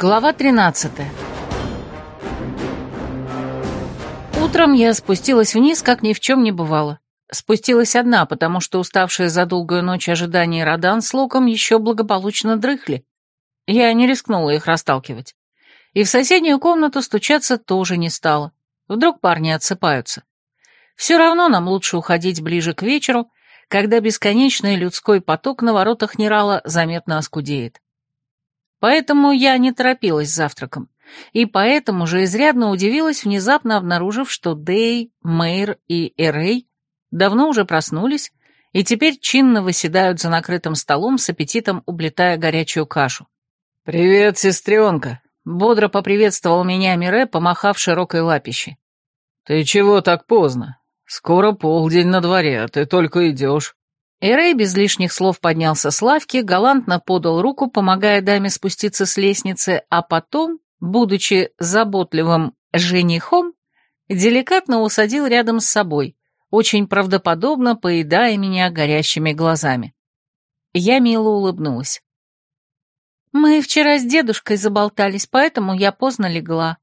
Глава 13 Утром я спустилась вниз, как ни в чем не бывало. Спустилась одна, потому что уставшие за долгую ночь ожидания Родан с Луком еще благополучно дрыхли. Я не рискнула их расталкивать. И в соседнюю комнату стучаться тоже не стала. Вдруг парни отсыпаются. Все равно нам лучше уходить ближе к вечеру, когда бесконечный людской поток на воротах Нерала заметно оскудеет. Поэтому я не торопилась с завтраком, и поэтому же изрядно удивилась, внезапно обнаружив, что Дэй, Мэйр и Эрей давно уже проснулись и теперь чинно выседают за накрытым столом с аппетитом облетая горячую кашу. «Привет, сестренка!» — бодро поприветствовал меня Мире, помахав широкой лапищей. «Ты чего так поздно? Скоро полдень на дворе, а ты только идешь». Эрей без лишних слов поднялся с лавки, галантно подал руку, помогая даме спуститься с лестницы, а потом, будучи заботливым женихом, деликатно усадил рядом с собой, очень правдоподобно поедая меня горящими глазами. Я мило улыбнулась. «Мы вчера с дедушкой заболтались, поэтому я поздно легла.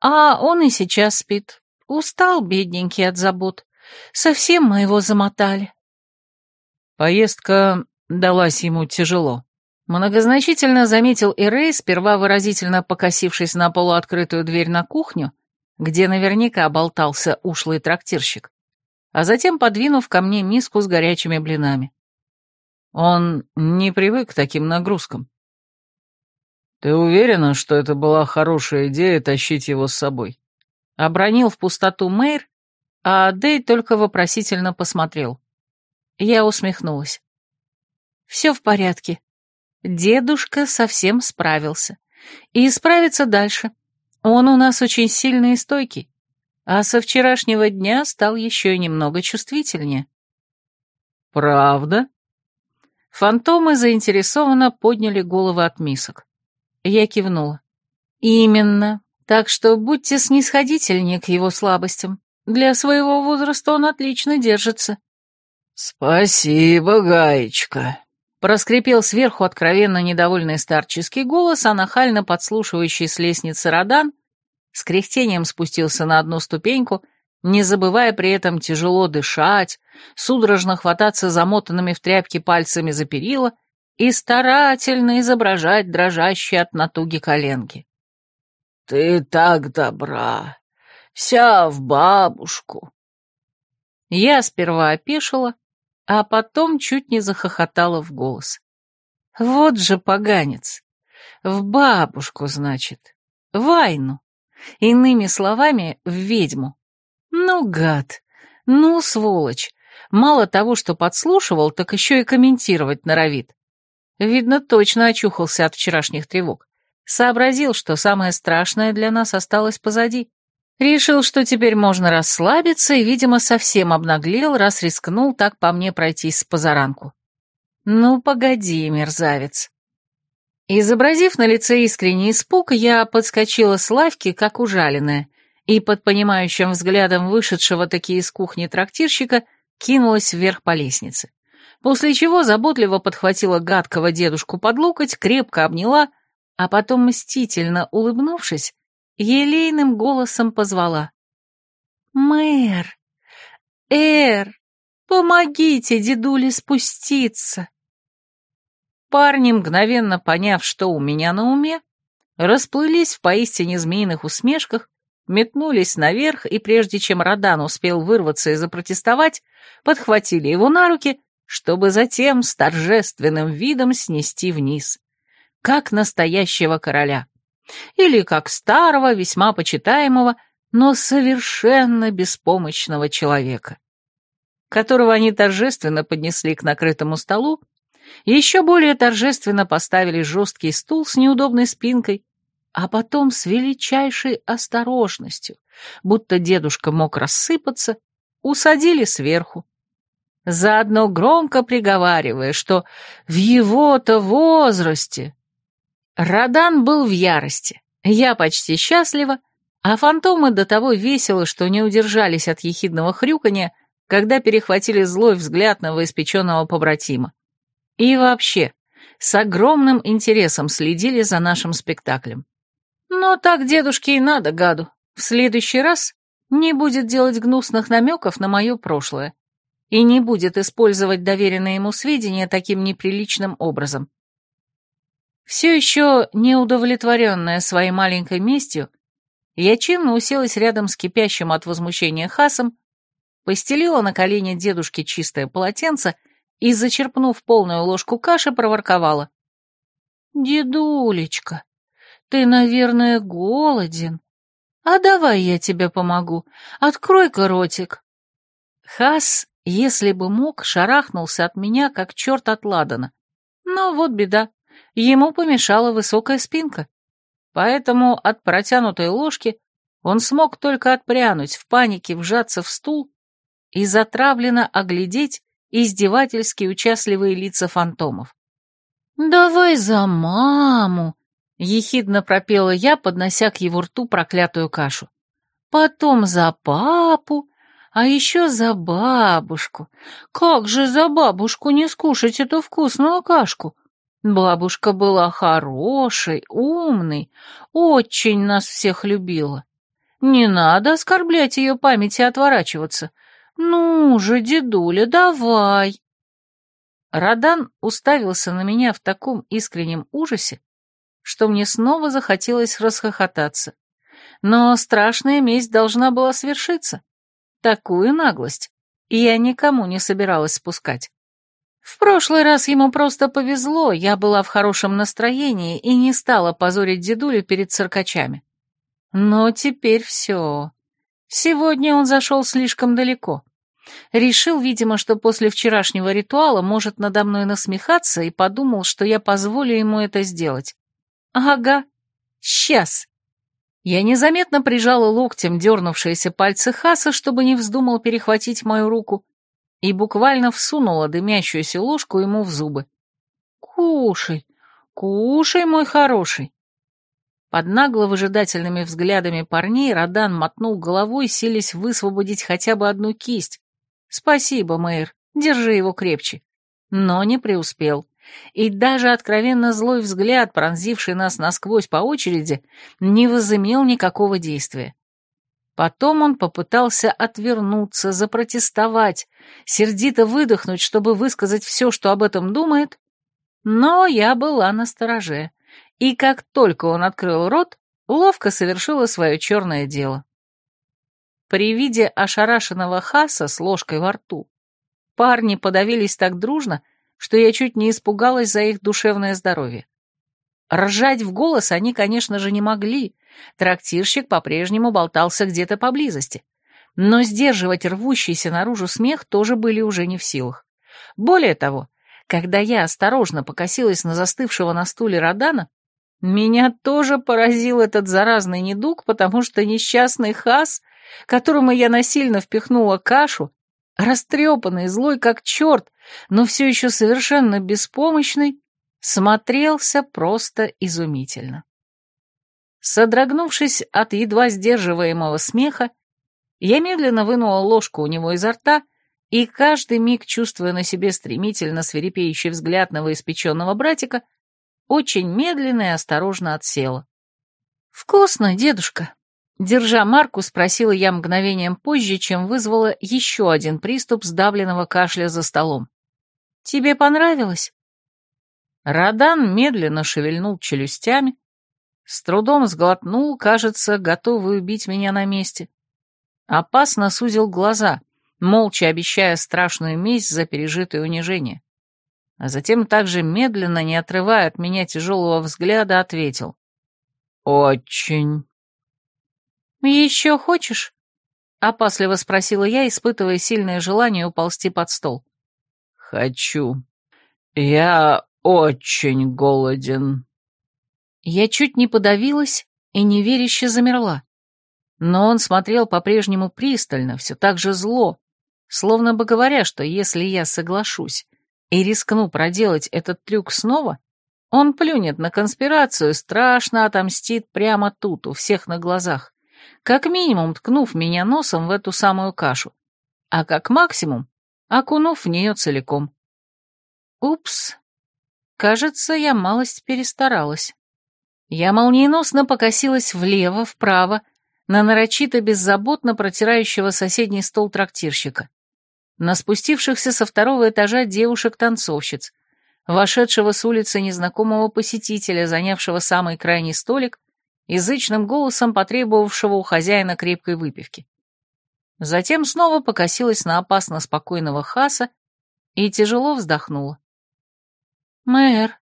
А он и сейчас спит. Устал, бедненький, от забот. Совсем мы его замотали». Поездка далась ему тяжело. Многозначительно заметил Ирей, сперва выразительно покосившись на полуоткрытую дверь на кухню, где наверняка болтался ушлый трактирщик, а затем подвинув ко мне миску с горячими блинами. Он не привык к таким нагрузкам. «Ты уверена, что это была хорошая идея тащить его с собой?» Обронил в пустоту Мэйр, а Дэй только вопросительно посмотрел. Я усмехнулась. Все в порядке. Дедушка совсем справился. И справится дальше. Он у нас очень сильный и стойкий. А со вчерашнего дня стал еще немного чувствительнее. «Правда?» Фантомы заинтересованно подняли головы от мисок. Я кивнула. «Именно. Так что будьте снисходительнее к его слабостям. Для своего возраста он отлично держится». «Спасибо, Гаечка», — проскрипел сверху откровенно недовольный старческий голос, а нахально подслушивающий с лестницы Родан с кряхтением спустился на одну ступеньку, не забывая при этом тяжело дышать, судорожно хвататься замотанными в тряпки пальцами за перила и старательно изображать дрожащие от натуги коленки. «Ты так добра, вся в бабушку». Я сперва опешила, а потом чуть не захохотала в голос. Вот же поганец. В бабушку, значит. В Айну. Иными словами, в ведьму. Ну, гад. Ну, сволочь. Мало того, что подслушивал, так еще и комментировать норовит. Видно, точно очухался от вчерашних тревог. Сообразил, что самое страшное для нас осталось позади. Решил, что теперь можно расслабиться, и, видимо, совсем обнаглел, раз рискнул так по мне пройтись с позаранку. Ну, погоди, мерзавец. Изобразив на лице искренний испуг, я подскочила с лавки, как ужаленная, и под понимающим взглядом вышедшего таки из кухни трактирщика кинулась вверх по лестнице. После чего заботливо подхватила гадкого дедушку под локоть, крепко обняла, а потом, мстительно улыбнувшись, елейным голосом позвала. «Мэр! Эр! Помогите дедуле спуститься!» Парни, мгновенно поняв, что у меня на уме, расплылись в поистине змеиных усмешках, метнулись наверх, и прежде чем Родан успел вырваться и запротестовать, подхватили его на руки, чтобы затем с торжественным видом снести вниз, как настоящего короля или как старого, весьма почитаемого, но совершенно беспомощного человека, которого они торжественно поднесли к накрытому столу, еще более торжественно поставили жесткий стул с неудобной спинкой, а потом с величайшей осторожностью, будто дедушка мог рассыпаться, усадили сверху, заодно громко приговаривая, что в его-то возрасте Радан был в ярости, я почти счастлива, а фантомы до того весело, что не удержались от ехидного хрюканья, когда перехватили злой взгляд новоиспеченного побратима. И вообще, с огромным интересом следили за нашим спектаклем. Но так дедушке и надо, гаду. В следующий раз не будет делать гнусных намеков на мое прошлое и не будет использовать доверенные ему сведения таким неприличным образом. Все еще неудовлетворенная своей маленькой местью, я чинно уселась рядом с кипящим от возмущения Хасом, постелила на колени дедушке чистое полотенце и, зачерпнув полную ложку каши, проворковала. «Дедулечка, ты, наверное, голоден. А давай я тебе помогу. Открой-ка ротик». Хас, если бы мог, шарахнулся от меня, как черт от ладана. Но вот беда, ему помешала высокая спинка. Поэтому от протянутой ложки он смог только отпрянуть, в панике вжаться в стул и затравленно оглядеть издевательски участливые лица фантомов. «Давай за маму!» — ехидно пропела я, поднося к его рту проклятую кашу. «Потом за папу, а еще за бабушку. Как же за бабушку не скушать эту вкусную кашку? Бабушка была хорошей, умной, очень нас всех любила. Не надо оскорблять ее память и отворачиваться. Ну же, дедуля, давай!» Радан уставился на меня в таком искреннем ужасе, что мне снова захотелось расхохотаться. Но страшная месть должна была свершиться. Такую наглость я никому не собиралась спускать. В прошлый раз ему просто повезло, я была в хорошем настроении и не стала позорить дедулю перед циркачами. Но теперь все. Сегодня он зашел слишком далеко. Решил, видимо, что после вчерашнего ритуала может надо мной насмехаться и подумал, что я позволю ему это сделать. Ага, сейчас. Я незаметно прижала локтем дернувшиеся пальцы Хаса, чтобы не вздумал перехватить мою руку, и буквально всунула дымящуюся ложку ему в зубы. «Кушай, кушай, мой хороший!» Под нагло выжидательными взглядами парней Родан мотнул головой, силясь высвободить хотя бы одну кисть, «Спасибо, мэр, держи его крепче». Но не преуспел. И даже откровенно злой взгляд, пронзивший нас насквозь по очереди, не возымел никакого действия. Потом он попытался отвернуться, запротестовать, сердито выдохнуть, чтобы высказать все, что об этом думает, но я была на стороже, и как только он открыл рот, ловко совершила свое черное дело. При виде ошарашенного Хаса с ложкой во рту парни подавились так дружно, что я чуть не испугалась за их душевное здоровье. Ржать в голос они, конечно же, не могли, трактирщик по-прежнему болтался где-то поблизости, но сдерживать рвущийся наружу смех тоже были уже не в силах. Более того, когда я осторожно покосилась на застывшего на стуле Родана, меня тоже поразил этот заразный недуг, потому что несчастный Хас которому я насильно впихнула кашу, растрепанный, злой как черт, но все еще совершенно беспомощный, смотрелся просто изумительно. Содрогнувшись от едва сдерживаемого смеха, я медленно вынула ложку у него изо рта и, каждый миг чувствуя на себе стремительно свирепеющий взгляд новоиспеченного братика, очень медленно и осторожно отсела. «Вкусно, дедушка», Держа марку, спросила я мгновением позже, чем вызвала еще один приступ сдавленного кашля за столом. «Тебе понравилось?» Радан медленно шевельнул челюстями, с трудом сглотнул, кажется, готовый убить меня на месте. Опасно сузил глаза, молча обещая страшную месть за пережитое унижение. А затем также медленно, не отрывая от меня тяжелого взгляда, ответил. «Очень». «Еще хочешь?» — опасливо спросила я, испытывая сильное желание уползти под стол. «Хочу. Я очень голоден». Я чуть не подавилась и неверяще замерла. Но он смотрел по-прежнему пристально, все так же зло, словно бы говоря, что если я соглашусь и рискну проделать этот трюк снова, он плюнет на конспирацию, страшно отомстит прямо тут, у всех на глазах как минимум ткнув меня носом в эту самую кашу, а как максимум окунув в нее целиком. Упс. кажется, я малость перестаралась. Я молниеносно покосилась влево, вправо, на нарочито беззаботно протирающего соседний стол трактирщика, на спустившихся со второго этажа девушек-танцовщиц, вошедшего с улицы незнакомого посетителя, занявшего самый крайний столик, язычным голосом потребовавшего у хозяина крепкой выпивки. Затем снова покосилась на опасно спокойного Хаса и тяжело вздохнула. «Мэр,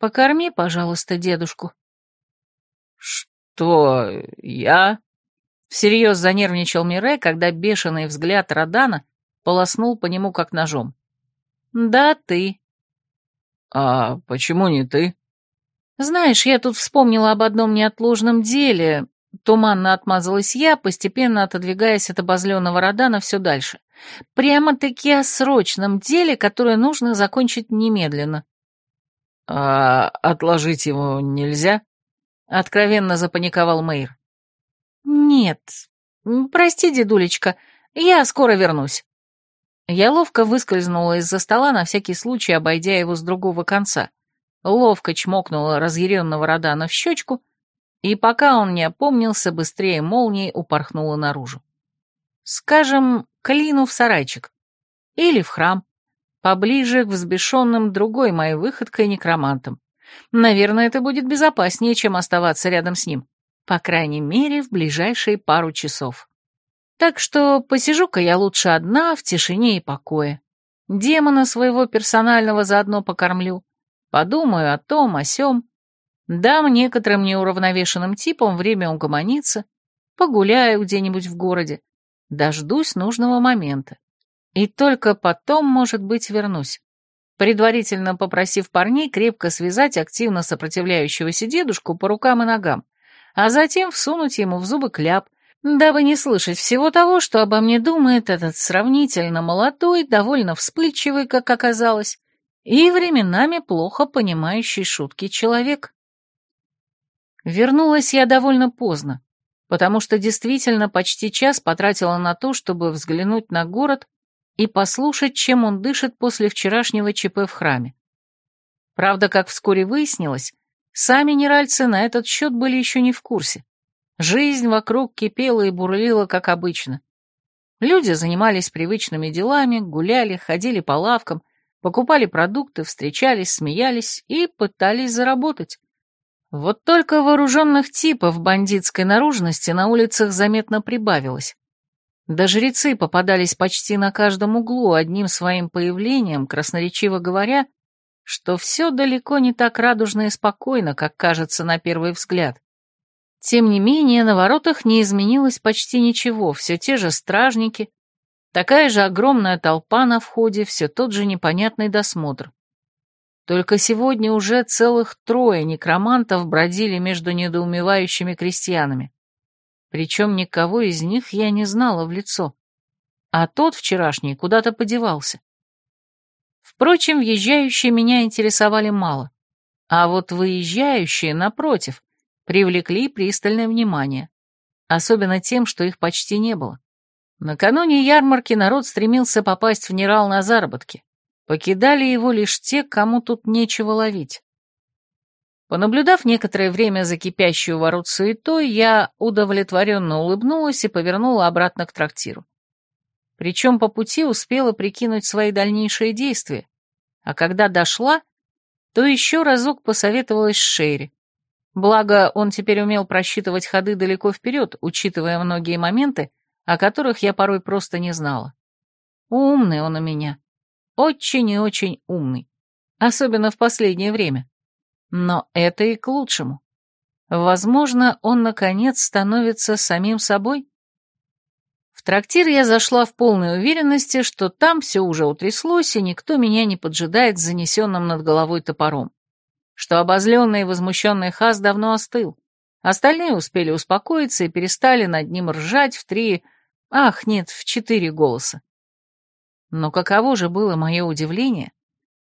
покорми, пожалуйста, дедушку». «Что, я?» Всерьез занервничал Мире, когда бешеный взгляд Родана полоснул по нему как ножом. «Да, ты». «А почему не ты?» «Знаешь, я тут вспомнила об одном неотложном деле», — туманно отмазалась я, постепенно отодвигаясь от обозленного Родана все дальше. «Прямо-таки о срочном деле, которое нужно закончить немедленно». «А отложить его нельзя?» — откровенно запаниковал Мэйр. «Нет. Прости, дедулечка, я скоро вернусь». Я ловко выскользнула из-за стола, на всякий случай обойдя его с другого конца. Ловко чмокнула разъяренного Родана в щечку, и пока он не опомнился, быстрее молнии упорхнула наружу. Скажем, Клину в сарайчик. Или в храм. Поближе к взбешенным другой моей выходкой некромантам. Наверное, это будет безопаснее, чем оставаться рядом с ним. По крайней мере, в ближайшие пару часов. Так что посижу-ка я лучше одна, в тишине и покое. Демона своего персонального заодно покормлю. Подумаю о том, о сём. Дам некоторым неуравновешенным типам время угомониться. Погуляю где-нибудь в городе. Дождусь нужного момента. И только потом, может быть, вернусь. Предварительно попросив парней крепко связать активно сопротивляющегося дедушку по рукам и ногам, а затем всунуть ему в зубы кляп, дабы не слышать всего того, что обо мне думает этот сравнительно молодой, довольно вспыльчивый, как оказалось, и временами плохо понимающий шутки человек. Вернулась я довольно поздно, потому что действительно почти час потратила на то, чтобы взглянуть на город и послушать, чем он дышит после вчерашнего ЧП в храме. Правда, как вскоре выяснилось, сами неральцы на этот счет были еще не в курсе. Жизнь вокруг кипела и бурлила, как обычно. Люди занимались привычными делами, гуляли, ходили по лавкам, покупали продукты, встречались, смеялись и пытались заработать. Вот только вооруженных типов бандитской наружности на улицах заметно прибавилось. Да жрецы попадались почти на каждом углу, одним своим появлением, красноречиво говоря, что все далеко не так радужно и спокойно, как кажется на первый взгляд. Тем не менее, на воротах не изменилось почти ничего, все те же стражники, такая же огромная толпа на входе, все тот же непонятный досмотр. Только сегодня уже целых трое некромантов бродили между недоумевающими крестьянами. Причем никого из них я не знала в лицо. А тот вчерашний куда-то подевался. Впрочем, въезжающие меня интересовали мало. А вот выезжающие, напротив, привлекли пристальное внимание, особенно тем, что их почти не было. Накануне ярмарки народ стремился попасть в Нерал на заработки. Покидали его лишь те, кому тут нечего ловить. Понаблюдав некоторое время за кипящую ворот суетой, я удовлетворенно улыбнулась и повернула обратно к трактиру. Причем по пути успела прикинуть свои дальнейшие действия, а когда дошла, то еще разок посоветовалась с Шерри. Благо, он теперь умел просчитывать ходы далеко вперед, учитывая многие моменты, о которых я порой просто не знала. Умный он у меня. Очень и очень умный. Особенно в последнее время. Но это и к лучшему. Возможно, он, наконец, становится самим собой? В трактир я зашла в полной уверенности, что там все уже утряслось, и никто меня не поджидает с занесенным над головой топором что обозленный и возмущенный Хас давно остыл. Остальные успели успокоиться и перестали над ним ржать в три... Ах, нет, в четыре голоса. Но каково же было мое удивление,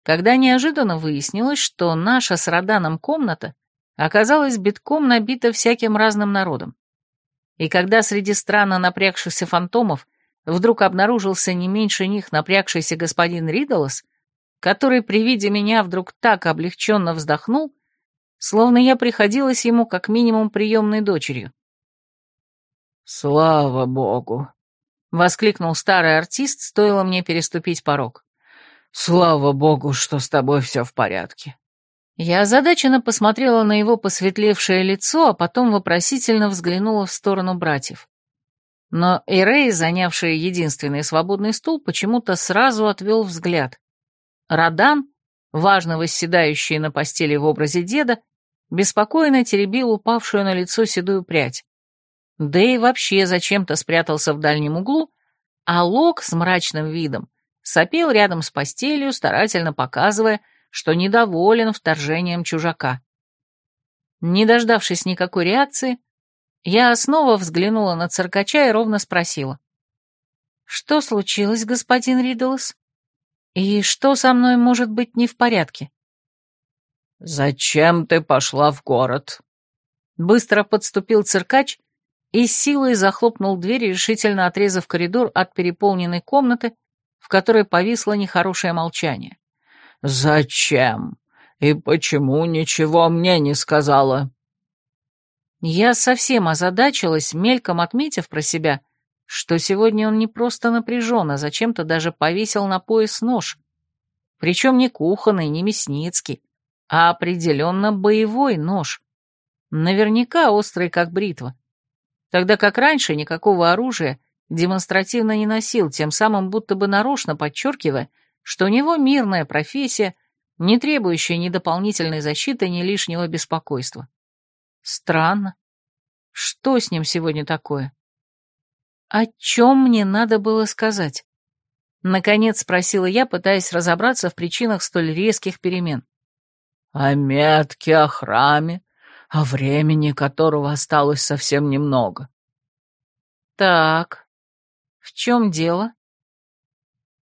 когда неожиданно выяснилось, что наша с Роданом комната оказалась битком набита всяким разным народом. И когда среди странно напрягшихся фантомов вдруг обнаружился не меньше них напрягшийся господин Ридолос, который при виде меня вдруг так облегченно вздохнул, словно я приходилась ему как минимум приемной дочерью. «Слава богу!» — воскликнул старый артист, стоило мне переступить порог. «Слава богу, что с тобой все в порядке». Я озадаченно посмотрела на его посветлевшее лицо, а потом вопросительно взглянула в сторону братьев. Но Эрей, занявший единственный свободный стул, почему-то сразу отвел взгляд. Радан, важно восседающий на постели в образе деда, беспокойно теребил упавшую на лицо седую прядь. Да и вообще зачем-то спрятался в дальнем углу, а Лок с мрачным видом сопел рядом с постелью, старательно показывая, что недоволен вторжением чужака. Не дождавшись никакой реакции, я снова взглянула на циркача и ровно спросила. «Что случилось, господин Риддлс? И что со мной может быть не в порядке?» «Зачем ты пошла в город?» Быстро подступил циркач и силой захлопнул дверь, решительно отрезав коридор от переполненной комнаты, в которой повисло нехорошее молчание. «Зачем? И почему ничего мне не сказала?» Я совсем озадачилась, мельком отметив про себя, что сегодня он не просто напряжен, а зачем-то даже повесил на пояс нож. Причем не кухонный, не мясницкий, а определенно боевой нож. Наверняка острый, как бритва. Тогда как раньше никакого оружия демонстративно не носил, тем самым будто бы нарочно подчеркивая, что у него мирная профессия, не требующая ни дополнительной защиты, ни лишнего беспокойства. Странно. Что с ним сегодня такое? О чем мне надо было сказать? Наконец спросила я, пытаясь разобраться в причинах столь резких перемен. О метке, о храме, о времени которого осталось совсем немного. Так, в чем дело?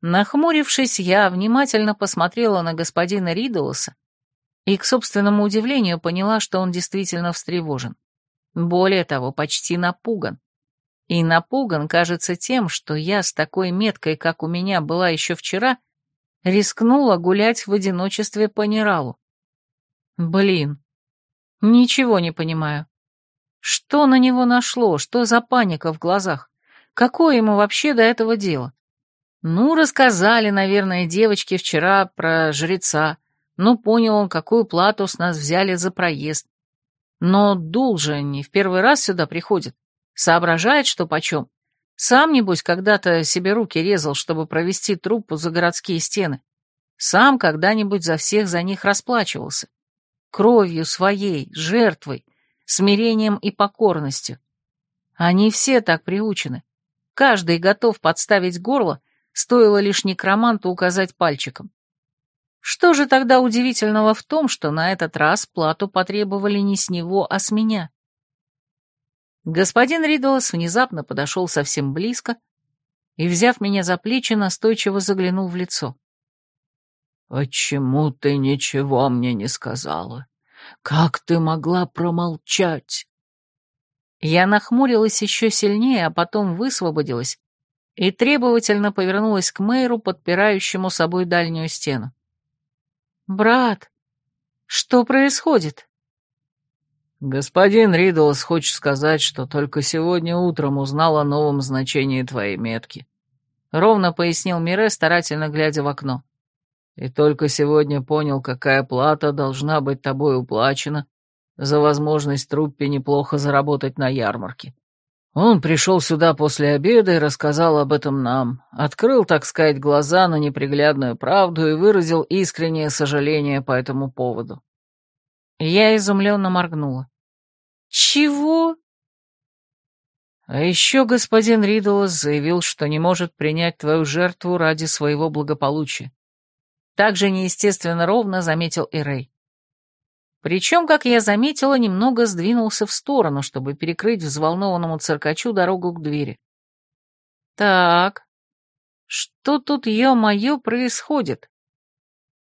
Нахмурившись, я внимательно посмотрела на господина Ридолоса и, к собственному удивлению, поняла, что он действительно встревожен. Более того, почти напуган. И напуган, кажется, тем, что я с такой меткой, как у меня была еще вчера, рискнула гулять в одиночестве по Нералу. Блин, ничего не понимаю. Что на него нашло, что за паника в глазах? Какое ему вообще до этого дело? Ну, рассказали, наверное, девочки вчера про жреца. Ну, понял он, какую плату с нас взяли за проезд. Но Дул же не в первый раз сюда приходит. Соображает, что почем. Сам, небось, когда-то себе руки резал, чтобы провести труппу за городские стены. Сам когда-нибудь за всех за них расплачивался. Кровью своей, жертвой, смирением и покорностью. Они все так приучены. Каждый готов подставить горло, стоило лишь некроманту указать пальчиком. Что же тогда удивительного в том, что на этот раз плату потребовали не с него, а с меня? Господин Ридолос внезапно подошел совсем близко и, взяв меня за плечи, настойчиво заглянул в лицо. «Почему ты ничего мне не сказала? Как ты могла промолчать?» Я нахмурилась еще сильнее, а потом высвободилась и требовательно повернулась к мэру, подпирающему собой дальнюю стену. «Брат, что происходит?» «Господин Риддлс хочет сказать, что только сегодня утром узнал о новом значении твоей метки», — ровно пояснил Мире, старательно глядя в окно. «И только сегодня понял, какая плата должна быть тобой уплачена за возможность труппе неплохо заработать на ярмарке. Он пришел сюда после обеда и рассказал об этом нам, открыл, так сказать, глаза на неприглядную правду и выразил искреннее сожаление по этому поводу. Я изумленно моргнула. «Чего?» А еще господин Риддлс заявил, что не может принять твою жертву ради своего благополучия. Также неестественно ровно заметил Ирей. Причем, как я заметила, немного сдвинулся в сторону, чтобы перекрыть взволнованному циркачу дорогу к двери. Так, что тут, ё-моё, происходит?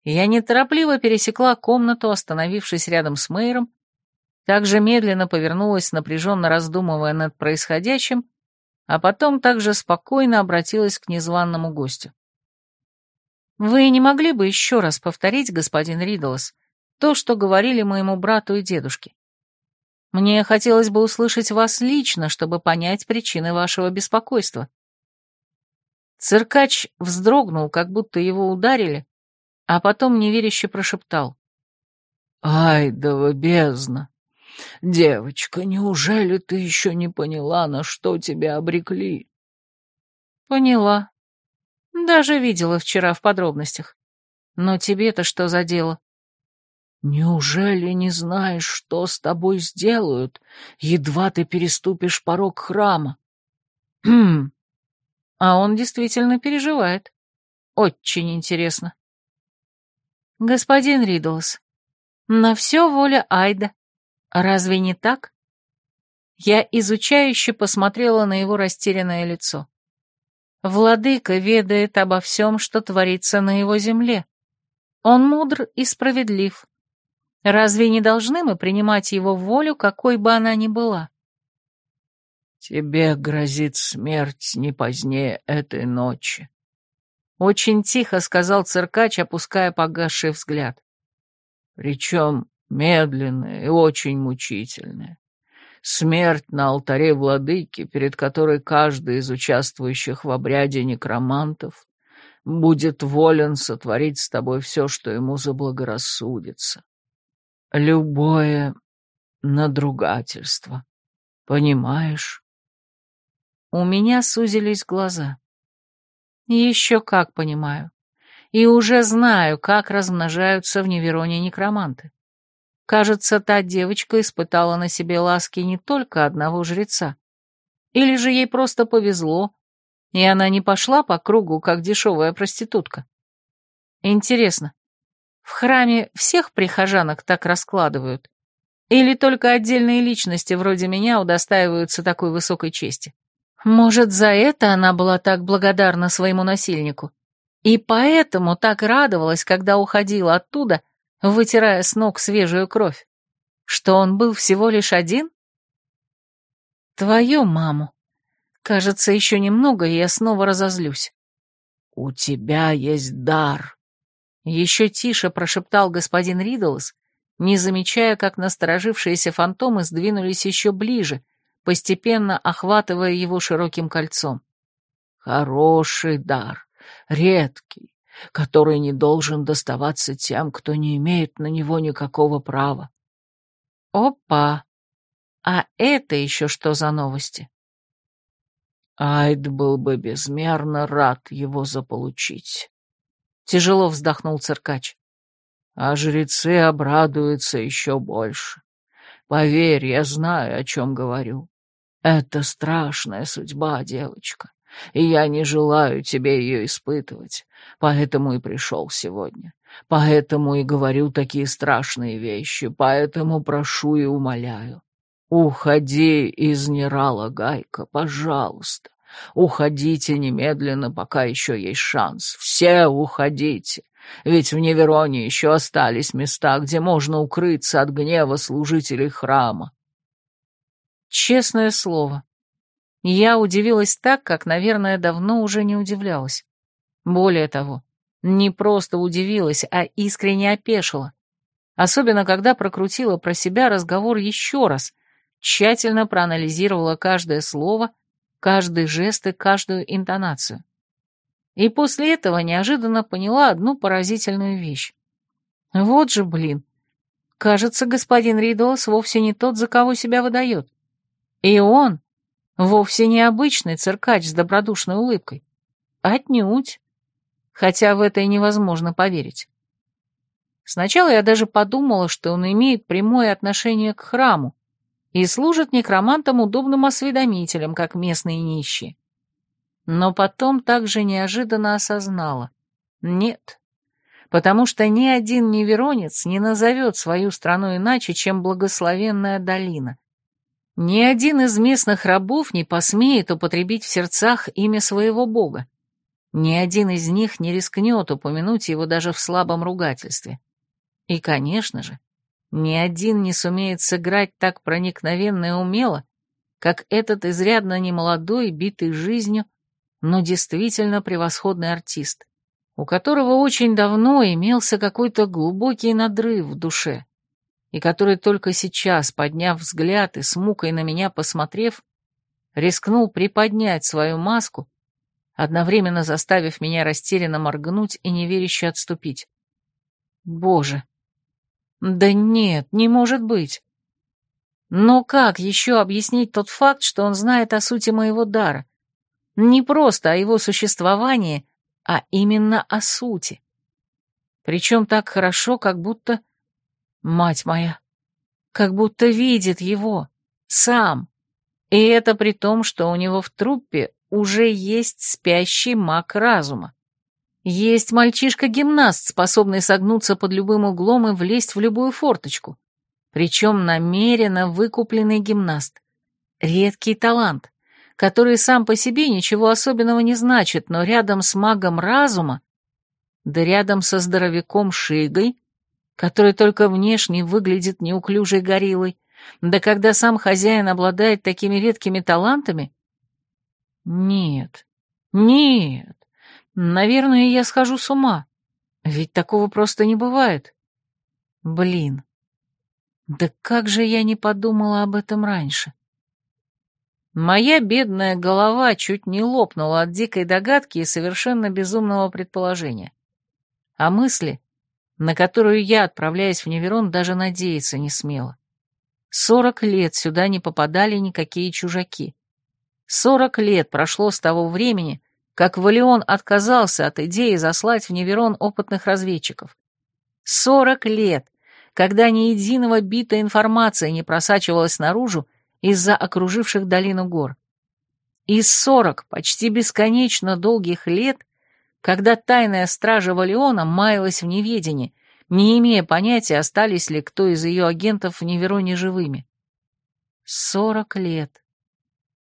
Я неторопливо пересекла комнату, остановившись рядом с Мэйром, также медленно повернулась, напряженно раздумывая над происходящим, а потом также спокойно обратилась к незваному гостю. Вы не могли бы еще раз повторить, господин Ридолос, то, что говорили моему брату и дедушке? Мне хотелось бы услышать вас лично, чтобы понять причины вашего беспокойства. Циркач вздрогнул, как будто его ударили, а потом неверяще прошептал. «Ай, да бездна! Девочка, неужели ты еще не поняла, на что тебя обрекли?» «Поняла. Даже видела вчера в подробностях. Но тебе-то что за дело?» «Неужели не знаешь, что с тобой сделают, едва ты переступишь порог храма?» «Хм, а он действительно переживает. Очень интересно. Господин Риддлс, на все воля Айда. Разве не так? Я изучающе посмотрела на его растерянное лицо. Владыка ведает обо всем, что творится на его земле. Он мудр и справедлив. Разве не должны мы принимать его волю, какой бы она ни была? «Тебе грозит смерть не позднее этой ночи», — очень тихо сказал циркач, опуская погасший взгляд. «Причем медленная и очень мучительная. Смерть на алтаре владыки, перед которой каждый из участвующих в обряде некромантов будет волен сотворить с тобой все, что ему заблагорассудится. Любое надругательство. Понимаешь?» У меня сузились глаза. Еще как понимаю. И уже знаю, как размножаются в Невероне некроманты. Кажется, та девочка испытала на себе ласки не только одного жреца. Или же ей просто повезло, и она не пошла по кругу, как дешевая проститутка. Интересно, в храме всех прихожанок так раскладывают? Или только отдельные личности вроде меня удостаиваются такой высокой чести? Может, за это она была так благодарна своему насильнику? И поэтому так радовалась, когда уходила оттуда, вытирая с ног свежую кровь? Что он был всего лишь один? Твою маму. Кажется, еще немного, и я снова разозлюсь. «У тебя есть дар», — еще тише прошептал господин Риддлс, не замечая, как насторожившиеся фантомы сдвинулись еще ближе, постепенно охватывая его широким кольцом. Хороший дар, редкий, который не должен доставаться тем, кто не имеет на него никакого права. Опа! А это еще что за новости? Айд был бы безмерно рад его заполучить. Тяжело вздохнул циркач. А жрецы обрадуются еще больше. Поверь, я знаю, о чем говорю. Это страшная судьба, девочка, и я не желаю тебе ее испытывать, поэтому и пришел сегодня. Поэтому и говорю такие страшные вещи, поэтому прошу и умоляю. Уходи из Нерала, Гайка, пожалуйста. Уходите немедленно, пока еще есть шанс. Все уходите, ведь в Невероне еще остались места, где можно укрыться от гнева служителей храма. Честное слово. Я удивилась так, как, наверное, давно уже не удивлялась. Более того, не просто удивилась, а искренне опешила. Особенно, когда прокрутила про себя разговор еще раз, тщательно проанализировала каждое слово, каждый жест и каждую интонацию. И после этого неожиданно поняла одну поразительную вещь. Вот же, блин, кажется, господин Ридолс вовсе не тот, за кого себя выдает. И он вовсе не обычный циркач с добродушной улыбкой. Отнюдь. Хотя в это и невозможно поверить. Сначала я даже подумала, что он имеет прямое отношение к храму и служит некромантам удобным осведомителем, как местные нищие. Но потом также неожиданно осознала. Нет, потому что ни один неверонец не назовет свою страну иначе, чем благословенная долина — ни один из местных рабов не посмеет употребить в сердцах имя своего бога. Ни один из них не рискнет упомянуть его даже в слабом ругательстве. И, конечно же, ни один не сумеет сыграть так проникновенно и умело, как этот изрядно немолодой, битый жизнью, но действительно превосходный артист. у которого очень давно имелся какой-то глубокий надрыв в душе, и который только сейчас, подняв взгляд и с мукой на меня посмотрев, рискнул приподнять свою маску, одновременно заставив меня растерянно моргнуть и неверяще отступить. Боже! Да нет, не может быть! Но как еще объяснить тот факт, что он знает о сути моего дара? Не просто о его существовании, а именно о сути. Причем так хорошо, как будто... Мать моя! Как будто видит его. Сам. И это при том, что у него в труппе уже есть спящий маг разума. Есть мальчишка-гимнаст, способный согнуться под любым углом и влезть в любую форточку. Причем намеренно выкупленный гимнаст. Редкий талант, который сам по себе ничего особенного не значит, но рядом с магом разума, да рядом со здоровяком Шигой, который только внешне выглядит неуклюжей гориллой, да когда сам хозяин обладает такими редкими талантами? Нет, нет, наверное, я схожу с ума, ведь такого просто не бывает. Блин, да как же я не подумала об этом раньше? Моя бедная голова чуть не лопнула от дикой догадки и совершенно безумного предположения. А мысли, на которую я, отправляясь в Неверон, даже надеяться не смела. Сорок лет сюда не попадали никакие чужаки. Сорок лет прошло с того времени, как Валион отказался от идеи заслать в Неверон опытных разведчиков. Сорок лет, когда ни единого бита информации не просачивалась наружу из-за окруживших долину гор. И сорок почти бесконечно долгих лет, когда тайная стража Валиона маялась в неведении, не имея понятия, остались ли кто из ее агентов в Невероне живыми. Сорок лет.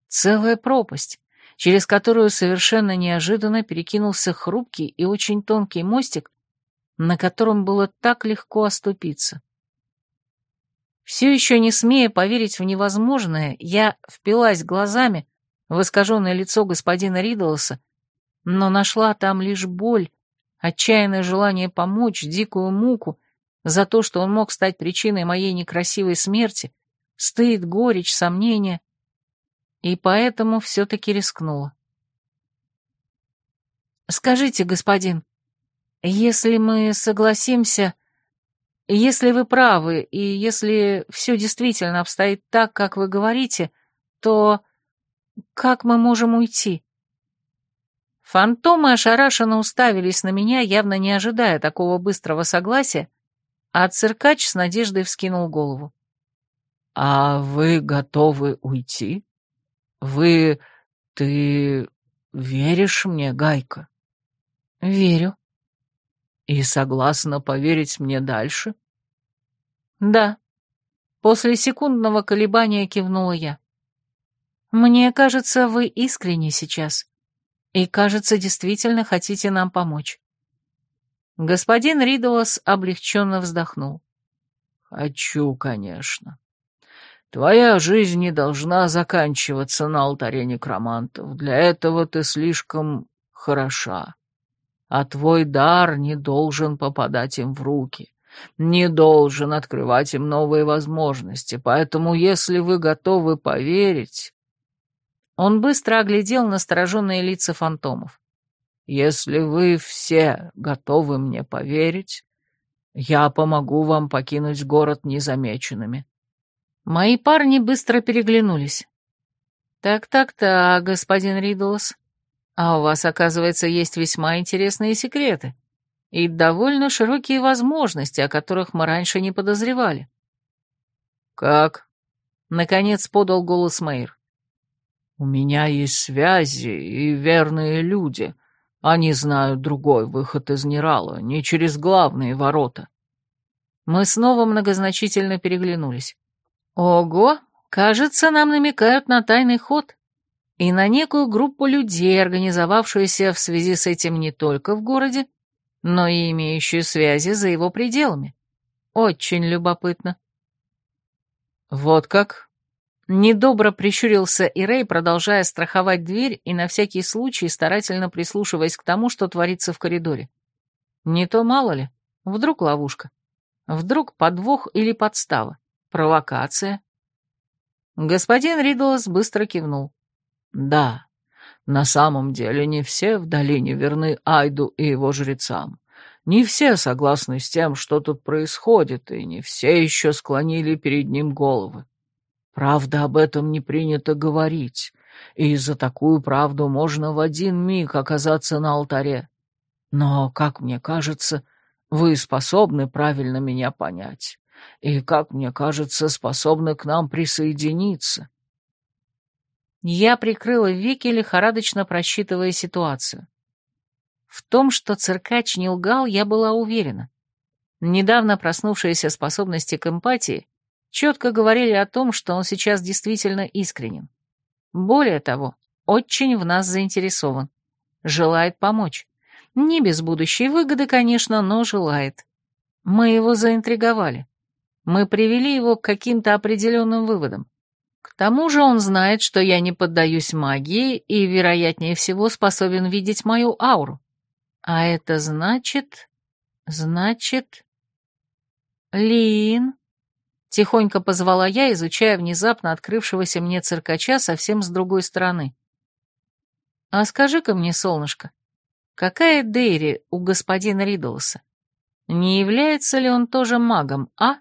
Целая пропасть, через которую совершенно неожиданно перекинулся хрупкий и очень тонкий мостик, на котором было так легко оступиться. Все еще не смея поверить в невозможное, я впилась глазами в искаженное лицо господина Ридолоса, но нашла там лишь боль, отчаянное желание помочь, дикую муку за то, что он мог стать причиной моей некрасивой смерти, стыд, горечь, сомнения, и поэтому все-таки рискнула. «Скажите, господин, если мы согласимся...» Если вы правы, и если все действительно обстоит так, как вы говорите, то как мы можем уйти? Фантомы ошарашенно уставились на меня, явно не ожидая такого быстрого согласия, а циркач с надеждой вскинул голову. «А вы готовы уйти? Вы... ты... веришь мне, Гайка?» «Верю», «И согласна поверить мне дальше?» «Да». После секундного колебания кивнула я. «Мне кажется, вы искренне сейчас. И, кажется, действительно хотите нам помочь». Господин Ридолос облегченно вздохнул. «Хочу, конечно. Твоя жизнь не должна заканчиваться на алтаре некромантов. Для этого ты слишком хороша а твой дар не должен попадать им в руки, не должен открывать им новые возможности, поэтому если вы готовы поверить...» Он быстро оглядел настороженные лица фантомов. «Если вы все готовы мне поверить, я помогу вам покинуть город незамеченными». Мои парни быстро переглянулись. «Так-так-так, господин Ридулос, а у вас, оказывается, есть весьма интересные секреты и довольно широкие возможности, о которых мы раньше не подозревали. «Как?» — наконец подал голос Мэйр. «У меня есть связи и верные люди. Они знают другой выход из Нерала, не через главные ворота». Мы снова многозначительно переглянулись. «Ого, кажется, нам намекают на тайный ход» и на некую группу людей, организовавшуюся в связи с этим не только в городе, но и имеющую связи за его пределами. Очень любопытно. Вот как? Недобро прищурился Ирей, продолжая страховать дверь и на всякий случай старательно прислушиваясь к тому, что творится в коридоре. Не то мало ли, вдруг ловушка. Вдруг подвох или подстава, провокация. Господин Ридлс быстро кивнул. Да, на самом деле не все в долине верны Айду и его жрецам. Не все согласны с тем, что тут происходит, и не все еще склонили перед ним головы. Правда, об этом не принято говорить, и за такую правду можно в один миг оказаться на алтаре. Но, как мне кажется, вы способны правильно меня понять, и, как мне кажется, способны к нам присоединиться. Я прикрыла веки, лихорадочно просчитывая ситуацию. В том, что циркач не лгал, я была уверена. Недавно проснувшиеся способности к эмпатии четко говорили о том, что он сейчас действительно искренен. Более того, очень в нас заинтересован. Желает помочь. Не без будущей выгоды, конечно, но желает. Мы его заинтриговали. Мы привели его к каким-то определенным выводам. К тому же он знает, что я не поддаюсь магии и, вероятнее всего, способен видеть мою ауру. А это значит... Значит... Лин... Тихонько позвала я, изучая внезапно открывшегося мне циркача совсем с другой стороны. «А скажи-ка мне, солнышко, какая Дейри у господина Риддлса? Не является ли он тоже магом, а?»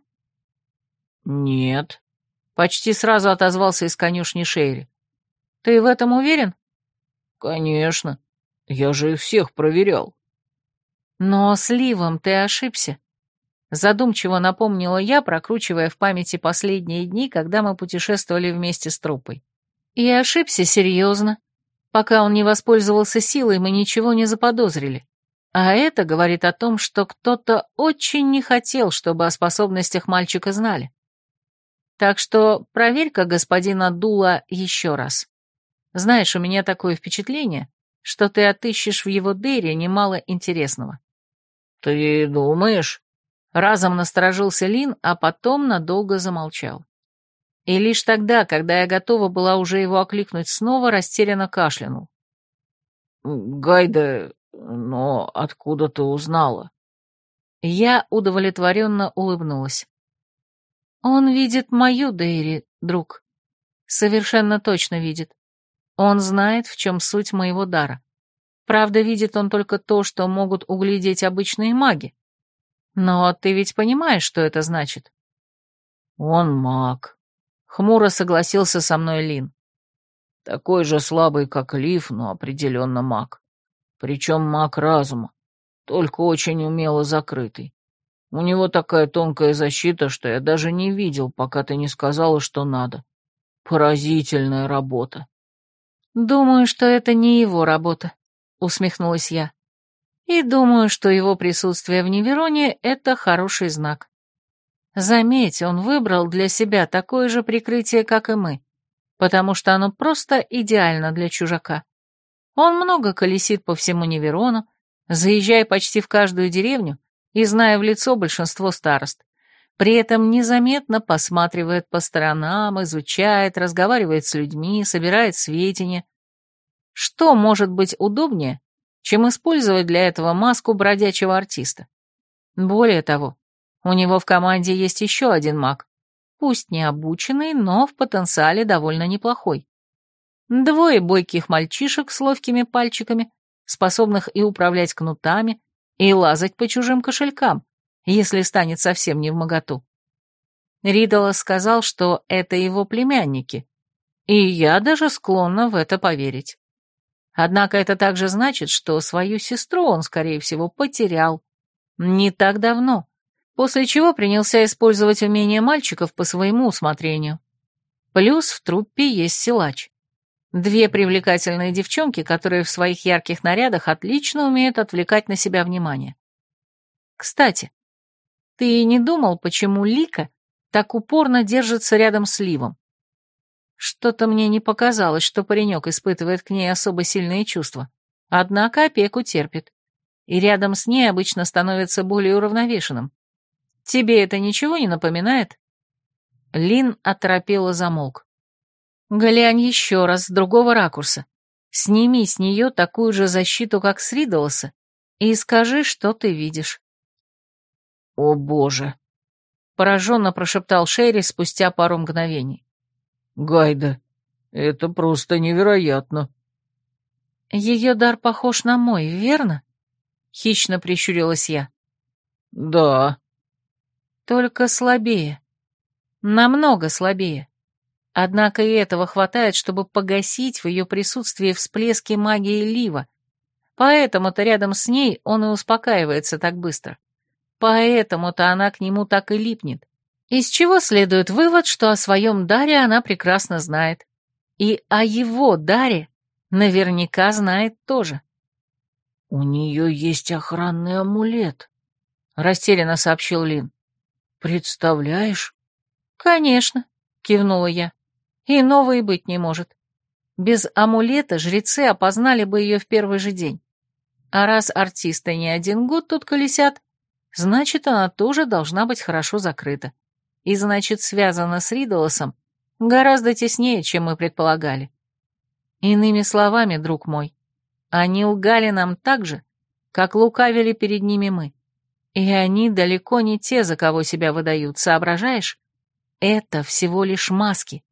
«Нет», — почти сразу отозвался из конюшни Шейри. «Ты в этом уверен?» «Конечно. Я же их всех проверял». «Но с Ливом ты ошибся», Задумчиво напомнила я, прокручивая в памяти последние дни, когда мы путешествовали вместе с трупой. И ошибся серьезно. Пока он не воспользовался силой, мы ничего не заподозрили. А это говорит о том, что кто-то очень не хотел, чтобы о способностях мальчика знали. Так что проверь-ка господина Дула еще раз. Знаешь, у меня такое впечатление, что ты отыщешь в его дыре немало интересного. «Ты думаешь?» Разом насторожился Лин, а потом надолго замолчал. И лишь тогда, когда я готова была уже его окликнуть снова, растерянно кашлянул. «Гайда, но откуда ты узнала?» Я удовлетворенно улыбнулась. «Он видит мою Дейри, друг. Совершенно точно видит. Он знает, в чем суть моего дара. Правда, видит он только то, что могут углядеть обычные маги. Но ты ведь понимаешь, что это значит? Он маг. Хмуро согласился со мной Лин. Такой же слабый, как Лив, но определенно маг. Причем маг разума, только очень умело закрытый. У него такая тонкая защита, что я даже не видел, пока ты не сказала, что надо. Поразительная работа. Думаю, что это не его работа, усмехнулась я. И думаю, что его присутствие в Невероне — это хороший знак. Заметь, он выбрал для себя такое же прикрытие, как и мы, потому что оно просто идеально для чужака. Он много колесит по всему Неверону, заезжая почти в каждую деревню и зная в лицо большинство старост. При этом незаметно посматривает по сторонам, изучает, разговаривает с людьми, собирает сведения. Что может быть удобнее, чем использовать для этого маску бродячего артиста. Более того, у него в команде есть еще один маг, пусть не обученный, но в потенциале довольно неплохой. Двое бойких мальчишек с ловкими пальчиками, способных и управлять кнутами, и лазать по чужим кошелькам, если станет совсем не в моготу. Ридала сказал, что это его племянники, и я даже склонна в это поверить. Однако это также значит, что свою сестру он, скорее всего, потерял. Не так давно, после чего принялся использовать умения мальчиков по своему усмотрению. Плюс в труппе есть силач. Две привлекательные девчонки, которые в своих ярких нарядах отлично умеют отвлекать на себя внимание. Кстати, ты не думал, почему Лика так упорно держится рядом с Ливом? Что-то мне не показалось, что паренек испытывает к ней особо сильные чувства. Однако опеку терпит. И рядом с ней обычно становится более уравновешенным. Тебе это ничего не напоминает? Лин оторопело замолк. Глянь еще раз с другого ракурса. Сними с нее такую же защиту, как с Ридолоса, и скажи, что ты видишь». «О, Боже!» — пораженно прошептал Шерри спустя пару мгновений. «Гайда, это просто невероятно». «Ее дар похож на мой, верно?» — хищно прищурилась я. «Да». «Только слабее. Намного слабее. Однако и этого хватает, чтобы погасить в ее присутствии всплески магии Лива. Поэтому-то рядом с ней он и успокаивается так быстро. Поэтому-то она к нему так и липнет. Из чего следует вывод, что о своем даре она прекрасно знает. И о его даре наверняка знает тоже. «У нее есть охранный амулет», — растерянно сообщил Лин. «Представляешь?» «Конечно», — кивнула я. «И новой быть не может. Без амулета жрецы опознали бы ее в первый же день. А раз артисты не один год тут колесят, значит, она тоже должна быть хорошо закрыта. И значит, связана с Ридолосом гораздо теснее, чем мы предполагали. Иными словами, друг мой, они лгали нам так же, как лукавили перед ними мы. И они далеко не те, за кого себя выдают, соображаешь? Это всего лишь маски.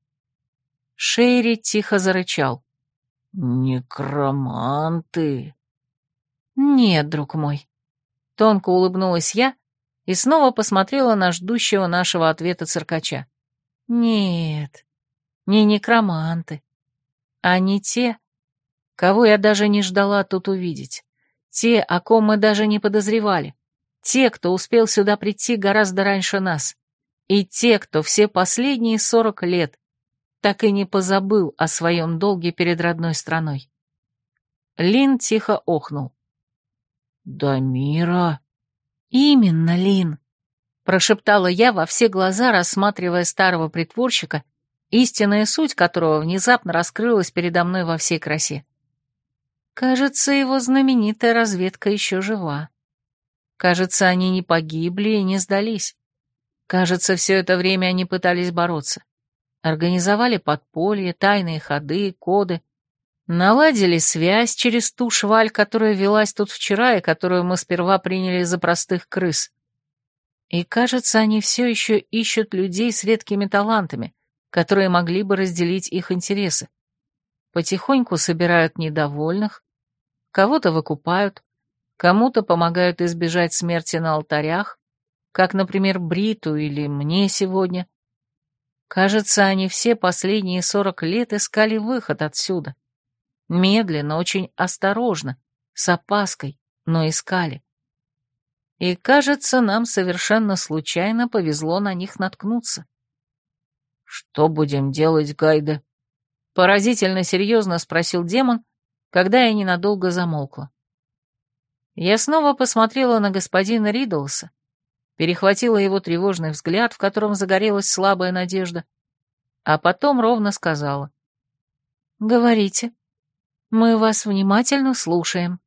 Шейри тихо зарычал. «Некроманты!» «Нет, друг мой». Тонко улыбнулась я и снова посмотрела на ждущего нашего ответа циркача. «Нет, не некроманты. Они те, кого я даже не ждала тут увидеть. Те, о ком мы даже не подозревали. Те, кто успел сюда прийти гораздо раньше нас. И те, кто все последние сорок лет так и не позабыл о своем долге перед родной страной. Лин тихо охнул. «Дамира?» «Именно, Лин», — прошептала я во все глаза, рассматривая старого притворщика истинная суть которого внезапно раскрылась передо мной во всей красе. Кажется, его знаменитая разведка еще жива. Кажется, они не погибли и не сдались. Кажется, все это время они пытались бороться. Организовали подполье, тайные ходы, коды. Наладили связь через ту шваль, которая велась тут вчера и которую мы сперва приняли за простых крыс. И кажется, они все еще ищут людей с редкими талантами, которые могли бы разделить их интересы. Потихоньку собирают недовольных, кого-то выкупают, кому-то помогают избежать смерти на алтарях, как, например, Бриту или мне сегодня. Кажется, они все последние сорок лет искали выход отсюда. Медленно, очень осторожно, с опаской, но искали. И, кажется, нам совершенно случайно повезло на них наткнуться. «Что будем делать, Гайда?» Поразительно серьезно спросил демон, когда я ненадолго замолкла. Я снова посмотрела на господина Риддлса, перехватила его тревожный взгляд, в котором загорелась слабая надежда, а потом ровно сказала. «Говорите. Мы вас внимательно слушаем».